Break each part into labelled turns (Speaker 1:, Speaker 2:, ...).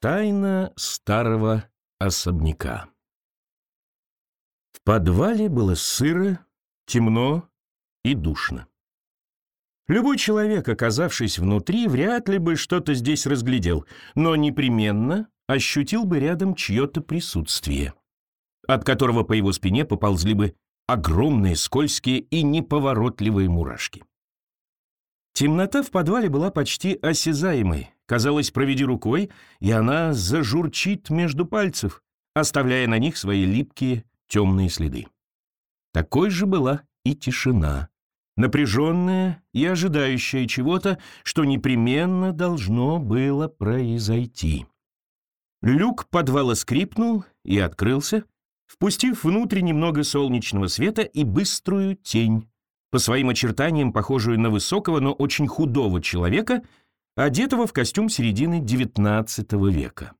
Speaker 1: Тайна старого особняка. В подвале было сыро, темно и душно. Любой человек, оказавшись внутри, вряд ли бы что-то здесь разглядел, но непременно ощутил бы рядом чье-то присутствие, от которого по его спине поползли бы огромные, скользкие и неповоротливые мурашки. Темнота в подвале была почти осязаемой. Казалось, проведи рукой, и она зажурчит между пальцев, оставляя на них свои липкие темные следы. Такой же была и тишина, напряженная и ожидающая чего-то, что непременно должно было произойти. Люк подвала скрипнул и открылся, впустив внутрь немного солнечного света и быструю тень, по своим очертаниям похожую на высокого, но очень худого человека, одетого в костюм середины XIX века.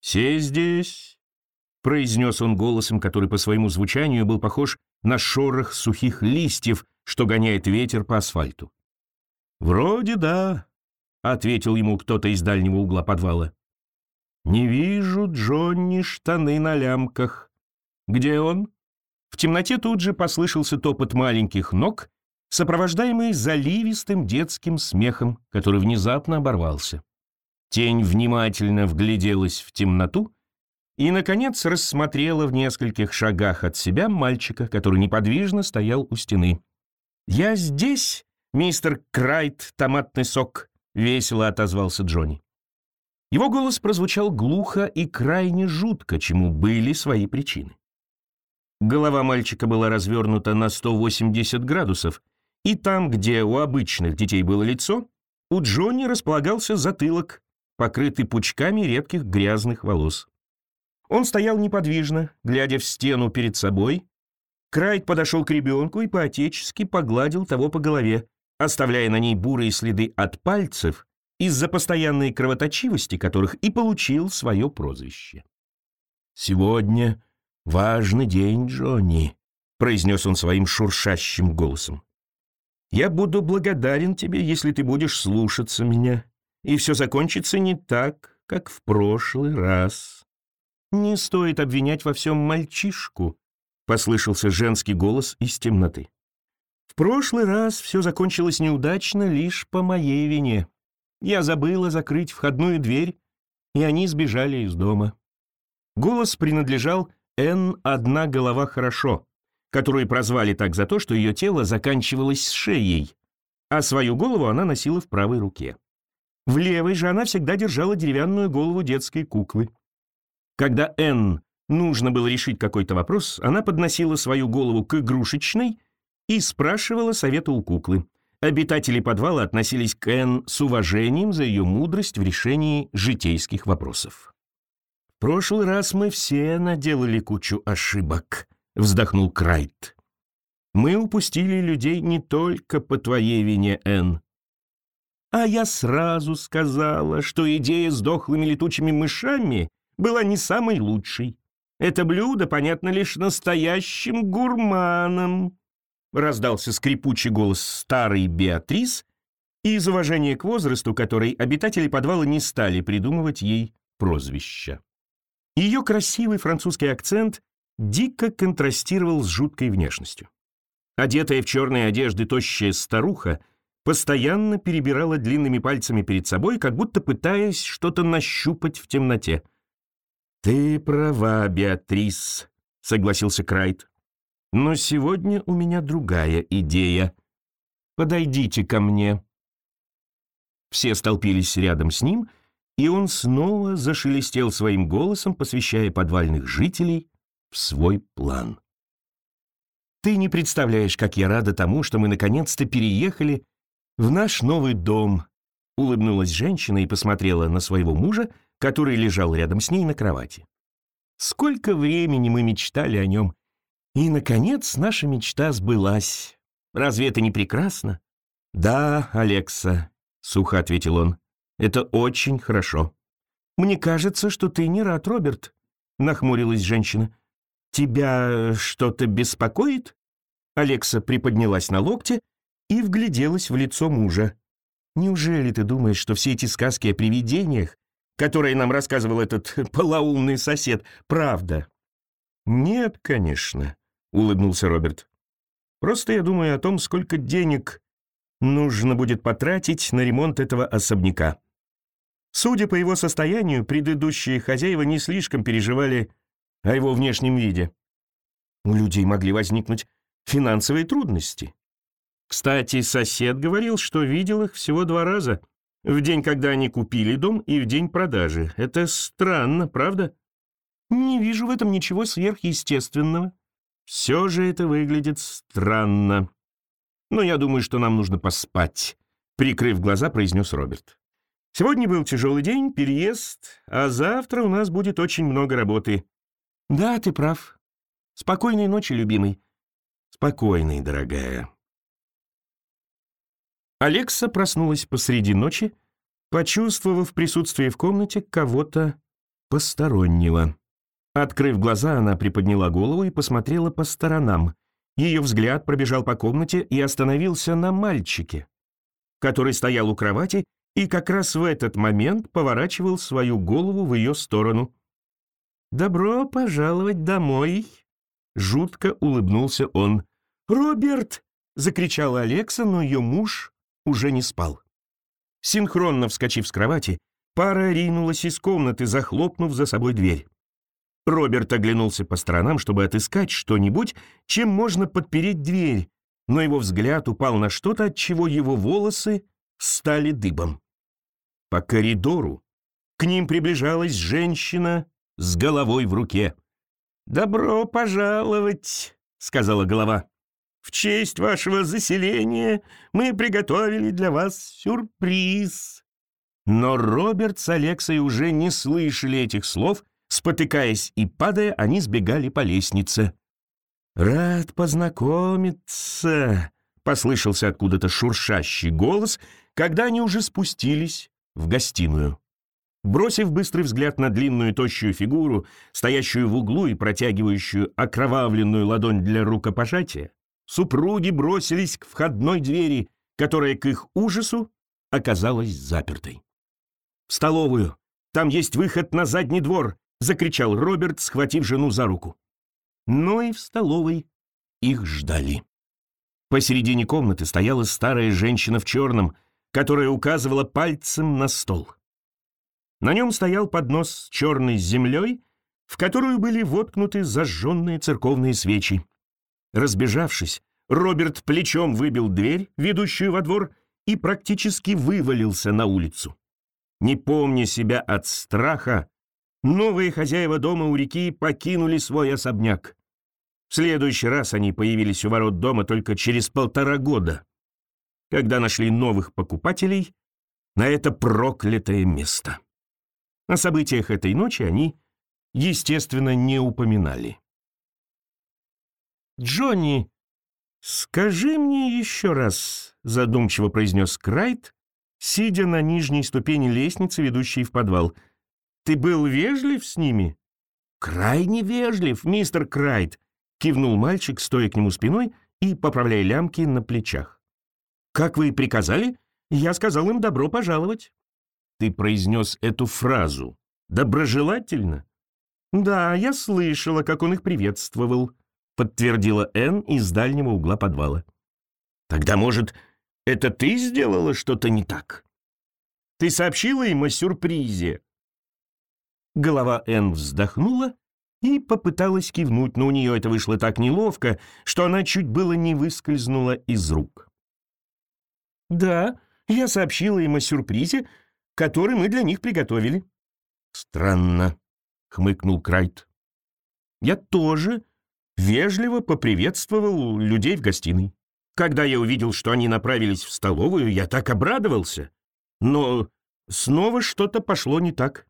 Speaker 1: «Сей здесь», — произнес он голосом, который по своему звучанию был похож на шорох сухих листьев, что гоняет ветер по асфальту. «Вроде да», — ответил ему кто-то из дальнего угла подвала. «Не вижу Джонни штаны на лямках. Где он?» В темноте тут же послышался топот маленьких ног, сопровождаемый заливистым детским смехом, который внезапно оборвался. Тень внимательно вгляделась в темноту и, наконец, рассмотрела в нескольких шагах от себя мальчика, который неподвижно стоял у стены. «Я здесь, мистер Крайт, томатный сок», — весело отозвался Джонни. Его голос прозвучал глухо и крайне жутко, чему были свои причины. Голова мальчика была развернута на 180 градусов, и там, где у обычных детей было лицо, у Джонни располагался затылок, покрытый пучками редких грязных волос. Он стоял неподвижно, глядя в стену перед собой. Крайт подошел к ребенку и поотечески погладил того по голове, оставляя на ней бурые следы от пальцев, из-за постоянной кровоточивости которых и получил свое прозвище. «Сегодня «Важный день, Джонни», — произнес он своим шуршащим голосом. «Я буду благодарен тебе, если ты будешь слушаться меня, и все закончится не так, как в прошлый раз». «Не стоит обвинять во всем мальчишку», — послышался женский голос из темноты. «В прошлый раз все закончилось неудачно лишь по моей вине. Я забыла закрыть входную дверь, и они сбежали из дома». Голос принадлежал Н одна голова хорошо, которую прозвали так за то, что ее тело заканчивалось шеей, а свою голову она носила в правой руке. В левой же она всегда держала деревянную голову детской куклы. Когда Н нужно было решить какой-то вопрос, она подносила свою голову к игрушечной и спрашивала совета у куклы. Обитатели подвала относились к Н с уважением за ее мудрость в решении житейских вопросов прошлый раз мы все наделали кучу ошибок», — вздохнул Крайт. «Мы упустили людей не только по твоей вине, Энн. А я сразу сказала, что идея с дохлыми летучими мышами была не самой лучшей. Это блюдо понятно лишь настоящим гурманам. Раздался скрипучий голос старой Беатрис, и из уважения к возрасту которой обитатели подвала не стали придумывать ей прозвища. Ее красивый французский акцент дико контрастировал с жуткой внешностью. Одетая в черные одежды тощая старуха постоянно перебирала длинными пальцами перед собой, как будто пытаясь что-то нащупать в темноте. «Ты права, Беатрис», — согласился Крайт. «Но сегодня у меня другая идея. Подойдите ко мне». Все столпились рядом с ним, и он снова зашелестел своим голосом, посвящая подвальных жителей в свой план. «Ты не представляешь, как я рада тому, что мы наконец-то переехали в наш новый дом», улыбнулась женщина и посмотрела на своего мужа, который лежал рядом с ней на кровати. «Сколько времени мы мечтали о нем, и, наконец, наша мечта сбылась. Разве это не прекрасно?» «Да, Алекса», — сухо ответил он. Это очень хорошо. Мне кажется, что ты не рад, Роберт, нахмурилась женщина. Тебя что-то беспокоит? Алекса приподнялась на локте и вгляделась в лицо мужа. Неужели ты думаешь, что все эти сказки о привидениях которое нам рассказывал этот полоумный сосед, правда?» «Нет, конечно», — улыбнулся Роберт. «Просто я думаю о том, сколько денег нужно будет потратить на ремонт этого особняка. Судя по его состоянию, предыдущие хозяева не слишком переживали о его внешнем виде. У людей могли возникнуть финансовые трудности. Кстати, сосед говорил, что видел их всего два раза. В день, когда они купили дом, и в день продажи. Это странно, правда? Не вижу в этом ничего сверхъестественного. Все же это выглядит странно. Но я думаю, что нам нужно поспать, прикрыв глаза, произнес Роберт. Сегодня был тяжелый день, переезд, а завтра у нас будет очень много работы. Да, ты прав. Спокойной ночи, любимый. Спокойной, дорогая. Алекса проснулась посреди ночи, почувствовав присутствие в комнате кого-то постороннего. Открыв глаза, она приподняла голову и посмотрела по сторонам. Ее взгляд пробежал по комнате и остановился на мальчике, который стоял у кровати и как раз в этот момент поворачивал свою голову в ее сторону. «Добро пожаловать домой!» Жутко улыбнулся он. «Роберт!» — закричала Алекса, но ее муж уже не спал. Синхронно вскочив с кровати, пара ринулась из комнаты, захлопнув за собой дверь. Роберт оглянулся по сторонам, чтобы отыскать что-нибудь, чем можно подпереть дверь, но его взгляд упал на что-то, от чего его волосы стали дыбом. По коридору к ним приближалась женщина с головой в руке. «Добро пожаловать», — сказала голова. «В честь вашего заселения мы приготовили для вас сюрприз». Но Роберт с Алексой уже не слышали этих слов, спотыкаясь и падая, они сбегали по лестнице. «Рад познакомиться», — послышался откуда-то шуршащий голос, когда они уже спустились в гостиную. Бросив быстрый взгляд на длинную тощую фигуру, стоящую в углу и протягивающую окровавленную ладонь для рукопожатия, супруги бросились к входной двери, которая к их ужасу оказалась запертой. «В столовую! Там есть выход на задний двор!» — закричал Роберт, схватив жену за руку. Но и в столовой их ждали. Посередине комнаты стояла старая женщина в черном, которая указывала пальцем на стол. На нем стоял поднос с черной землей, в которую были воткнуты зажженные церковные свечи. Разбежавшись, Роберт плечом выбил дверь, ведущую во двор, и практически вывалился на улицу. Не помня себя от страха, новые хозяева дома у реки покинули свой особняк. В следующий раз они появились у ворот дома только через полтора года, когда нашли новых покупателей на это проклятое место. О событиях этой ночи они, естественно, не упоминали. «Джонни, скажи мне еще раз», — задумчиво произнес Крайт, сидя на нижней ступени лестницы, ведущей в подвал. «Ты был вежлив с ними?» «Крайне вежлив, мистер Крайт», — кивнул мальчик, стоя к нему спиной и поправляя лямки на плечах. «Как вы приказали, я сказал им добро пожаловать». Ты произнес эту фразу. Доброжелательно? Да, я слышала, как он их приветствовал, подтвердила Энн из дальнего угла подвала. Тогда, может, это ты сделала что-то не так? Ты сообщила им о сюрпризе? Голова Энн вздохнула и попыталась кивнуть, но у нее это вышло так неловко, что она чуть было не выскользнула из рук. «Да, я сообщила им о сюрпризе, который мы для них приготовили». «Странно», — хмыкнул Крайт. «Я тоже вежливо поприветствовал людей в гостиной. Когда я увидел, что они направились в столовую, я так обрадовался. Но снова что-то пошло не так.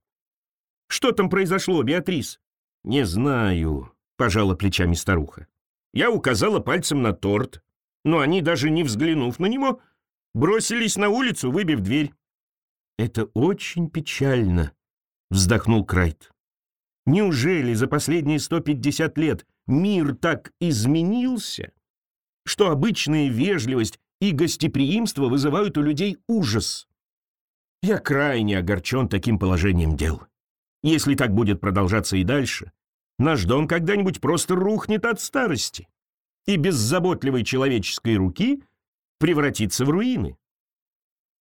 Speaker 1: Что там произошло, Беатрис?» «Не знаю», — пожала плечами старуха. Я указала пальцем на торт, но они, даже не взглянув на него, бросились на улицу, выбив дверь. «Это очень печально», — вздохнул Крайт. «Неужели за последние 150 лет мир так изменился, что обычная вежливость и гостеприимство вызывают у людей ужас?» Я крайне огорчен таким положением дел. Если так будет продолжаться и дальше, наш дом когда-нибудь просто рухнет от старости и без заботливой человеческой руки превратится в руины.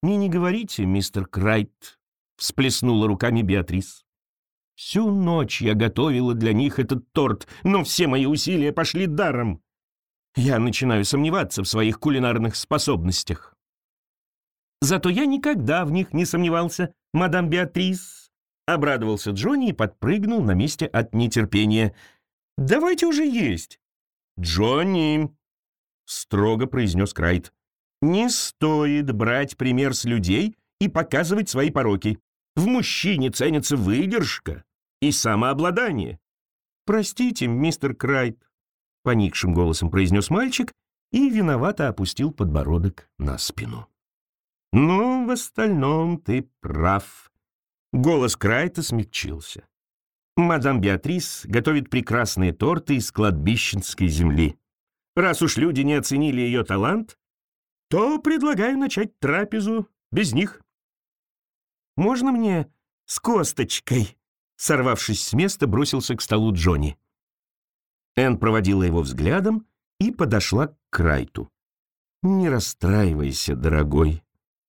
Speaker 1: «Не, не говорите, мистер Крайт», — всплеснула руками Беатрис. «Всю ночь я готовила для них этот торт, но все мои усилия пошли даром. Я начинаю сомневаться в своих кулинарных способностях». «Зато я никогда в них не сомневался, мадам Беатрис», — обрадовался Джонни и подпрыгнул на месте от нетерпения. «Давайте уже есть». «Джонни», — строго произнес Крайт, не стоит брать пример с людей и показывать свои пороки. В мужчине ценится выдержка и самообладание. «Простите, мистер Крайт», — поникшим голосом произнес мальчик и виновато опустил подбородок на спину. «Ну, в остальном ты прав». Голос Крайта смягчился. Мадам Беатрис готовит прекрасные торты из кладбищенской земли. Раз уж люди не оценили ее талант, то предлагаю начать трапезу без них. «Можно мне с косточкой?» Сорвавшись с места, бросился к столу Джонни. Энн проводила его взглядом и подошла к Крайту. «Не расстраивайся, дорогой».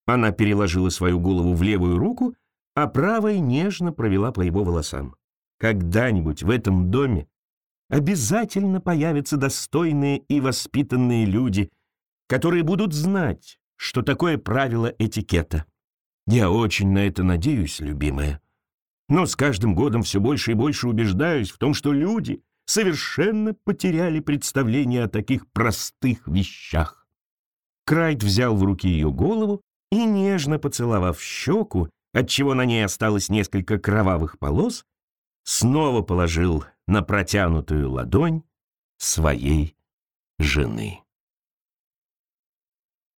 Speaker 1: Она переложила свою голову в левую руку, а правой нежно провела по его волосам. «Когда-нибудь в этом доме обязательно появятся достойные и воспитанные люди, которые будут знать, что такое правило этикета. Я очень на это надеюсь, любимая. Но с каждым годом все больше и больше убеждаюсь в том, что люди совершенно потеряли представление о таких простых вещах. Крайт взял в руки ее голову и, нежно поцеловав щеку, отчего на ней осталось несколько кровавых полос, снова положил на протянутую ладонь своей жены.